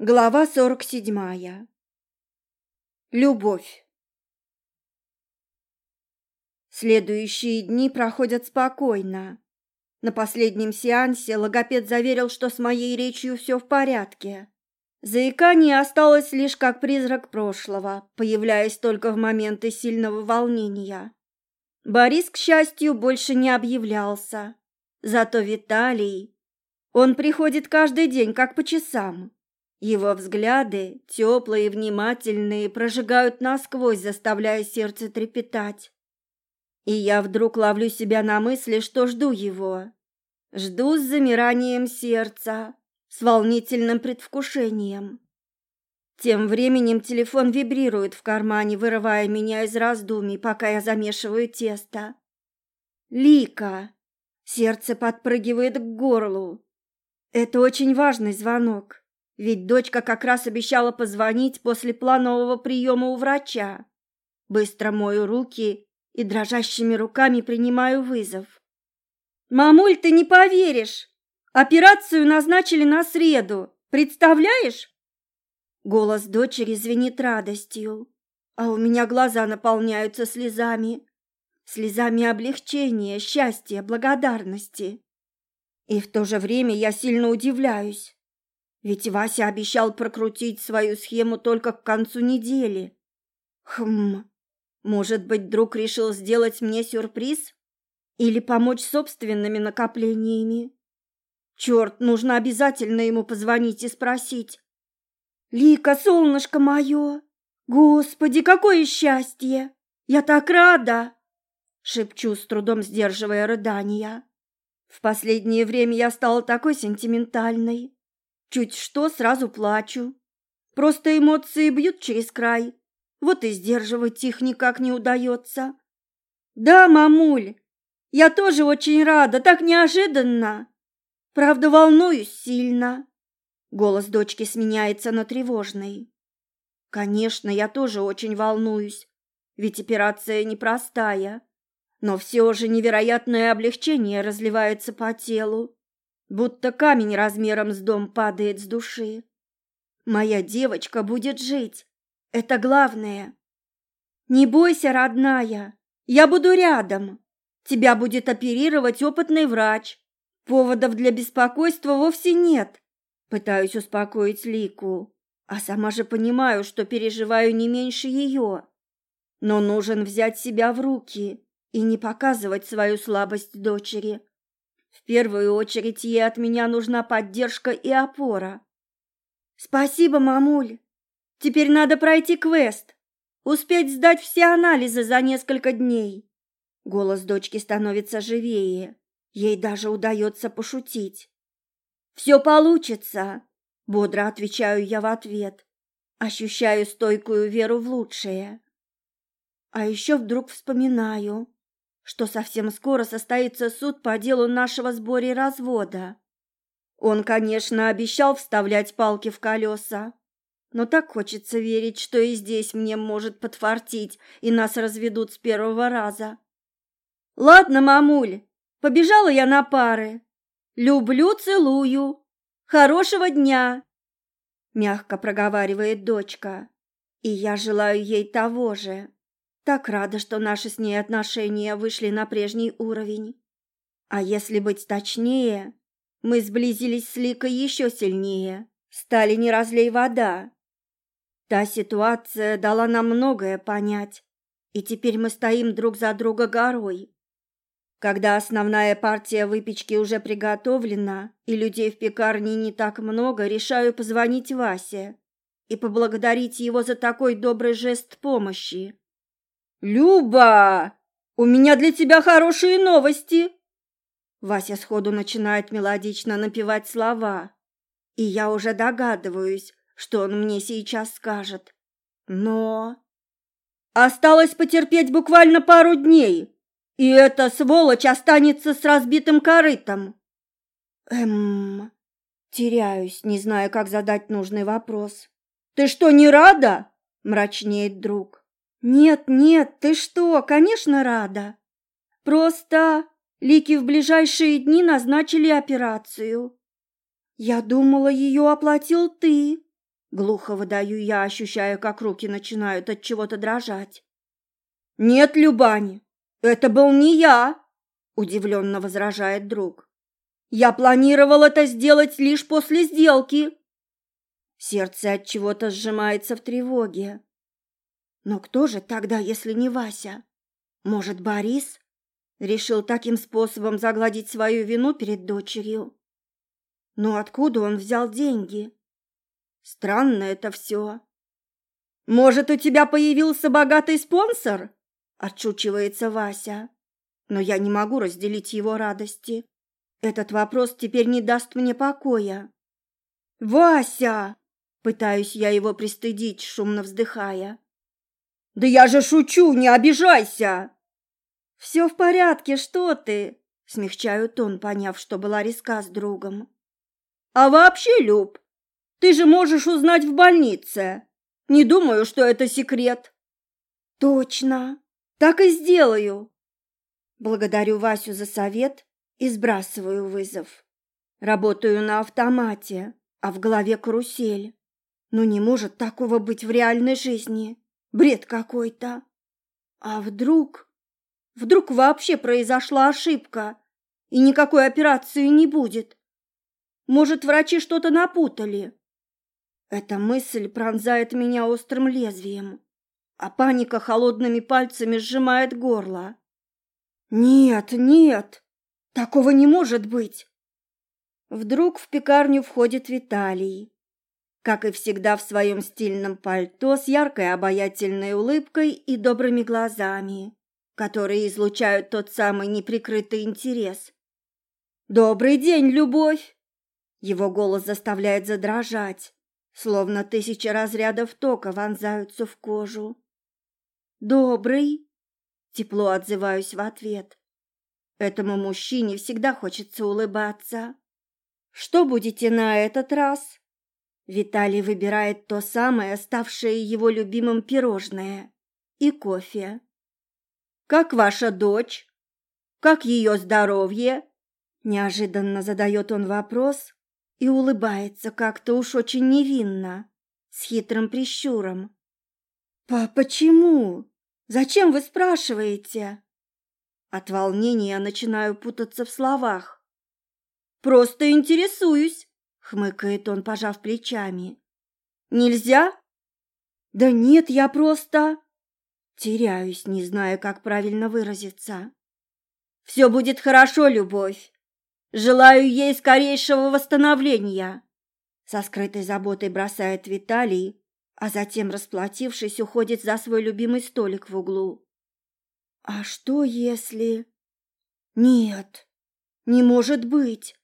Глава сорок седьмая. Любовь. Следующие дни проходят спокойно. На последнем сеансе логопед заверил, что с моей речью все в порядке. Заикание осталось лишь как призрак прошлого, появляясь только в моменты сильного волнения. Борис, к счастью, больше не объявлялся. Зато Виталий... Он приходит каждый день, как по часам. Его взгляды, теплые и внимательные, прожигают насквозь, заставляя сердце трепетать. И я вдруг ловлю себя на мысли, что жду его. Жду с замиранием сердца, с волнительным предвкушением. Тем временем телефон вибрирует в кармане, вырывая меня из раздумий, пока я замешиваю тесто. Лика! Сердце подпрыгивает к горлу. Это очень важный звонок. Ведь дочка как раз обещала позвонить после планового приема у врача. Быстро мою руки и дрожащими руками принимаю вызов. «Мамуль, ты не поверишь! Операцию назначили на среду. Представляешь?» Голос дочери звенит радостью, а у меня глаза наполняются слезами. Слезами облегчения, счастья, благодарности. И в то же время я сильно удивляюсь. Ведь Вася обещал прокрутить свою схему только к концу недели. Хм, может быть, друг решил сделать мне сюрприз? Или помочь собственными накоплениями? Черт, нужно обязательно ему позвонить и спросить. «Лика, солнышко мое! Господи, какое счастье! Я так рада!» Шепчу, с трудом сдерживая рыдания. В последнее время я стала такой сентиментальной. Чуть что, сразу плачу. Просто эмоции бьют через край. Вот и сдерживать их никак не удается. Да, мамуль, я тоже очень рада, так неожиданно. Правда, волнуюсь сильно. Голос дочки сменяется на тревожный. Конечно, я тоже очень волнуюсь, ведь операция непростая. Но все же невероятное облегчение разливается по телу будто камень размером с дом падает с души. Моя девочка будет жить. Это главное. Не бойся, родная. Я буду рядом. Тебя будет оперировать опытный врач. Поводов для беспокойства вовсе нет. Пытаюсь успокоить Лику, а сама же понимаю, что переживаю не меньше ее. Но нужен взять себя в руки и не показывать свою слабость дочери. В первую очередь ей от меня нужна поддержка и опора. Спасибо, мамуль. Теперь надо пройти квест. Успеть сдать все анализы за несколько дней. Голос дочки становится живее. Ей даже удается пошутить. «Все получится!» – бодро отвечаю я в ответ. Ощущаю стойкую веру в лучшее. А еще вдруг вспоминаю, что совсем скоро состоится суд по делу нашего сборе развода. Он, конечно, обещал вставлять палки в колеса, но так хочется верить, что и здесь мне может подфартить, и нас разведут с первого раза. Ладно, мамуль, побежала я на пары. Люблю, целую. Хорошего дня, мягко проговаривает дочка, и я желаю ей того же. Так рада, что наши с ней отношения вышли на прежний уровень. А если быть точнее, мы сблизились с Ликой еще сильнее, стали не разлей вода. Та ситуация дала нам многое понять, и теперь мы стоим друг за друга горой. Когда основная партия выпечки уже приготовлена и людей в пекарне не так много, решаю позвонить Васе и поблагодарить его за такой добрый жест помощи. «Люба, у меня для тебя хорошие новости!» Вася сходу начинает мелодично напевать слова, и я уже догадываюсь, что он мне сейчас скажет. Но... Осталось потерпеть буквально пару дней, и эта сволочь останется с разбитым корытом. Эм... Теряюсь, не знаю, как задать нужный вопрос. «Ты что, не рада?» – мрачнеет друг. «Нет, нет, ты что, конечно, рада. Просто Лики в ближайшие дни назначили операцию. Я думала, ее оплатил ты. Глухо выдаю я, ощущая, как руки начинают от чего-то дрожать. Нет, Любань, это был не я, удивленно возражает друг. Я планировал это сделать лишь после сделки. Сердце от чего-то сжимается в тревоге. Но кто же тогда, если не Вася? Может, Борис? Решил таким способом загладить свою вину перед дочерью. Но откуда он взял деньги? Странно это все. Может, у тебя появился богатый спонсор? Отшучивается Вася. Но я не могу разделить его радости. Этот вопрос теперь не даст мне покоя. Вася! Пытаюсь я его пристыдить, шумно вздыхая. Да я же шучу, не обижайся. Все в порядке, что ты? Смягчаю тон, поняв, что была риска с другом. А вообще, Люб, ты же можешь узнать в больнице. Не думаю, что это секрет. Точно. Так и сделаю. Благодарю Васю за совет и сбрасываю вызов. Работаю на автомате, а в голове карусель. Ну не может такого быть в реальной жизни. Бред какой-то. А вдруг... Вдруг вообще произошла ошибка, и никакой операции не будет? Может, врачи что-то напутали? Эта мысль пронзает меня острым лезвием, а паника холодными пальцами сжимает горло. Нет, нет, такого не может быть. Вдруг в пекарню входит Виталий. Как и всегда в своем стильном пальто с яркой обаятельной улыбкой и добрыми глазами, которые излучают тот самый неприкрытый интерес. «Добрый день, любовь!» Его голос заставляет задрожать, словно тысячи разрядов тока вонзаются в кожу. «Добрый!» — тепло отзываюсь в ответ. Этому мужчине всегда хочется улыбаться. «Что будете на этот раз?» Виталий выбирает то самое, ставшее его любимым пирожное, и кофе. «Как ваша дочь? Как ее здоровье?» Неожиданно задает он вопрос, и улыбается как-то уж очень невинно, с хитрым прищуром. «Па, почему? Зачем вы спрашиваете?» От волнения начинаю путаться в словах. «Просто интересуюсь», — хмыкает он, пожав плечами. «Нельзя?» «Да нет, я просто...» Теряюсь, не зная, как правильно выразиться. «Все будет хорошо, любовь. Желаю ей скорейшего восстановления!» Со скрытой заботой бросает Виталий, а затем, расплатившись, уходит за свой любимый столик в углу. «А что если...» «Нет, не может быть!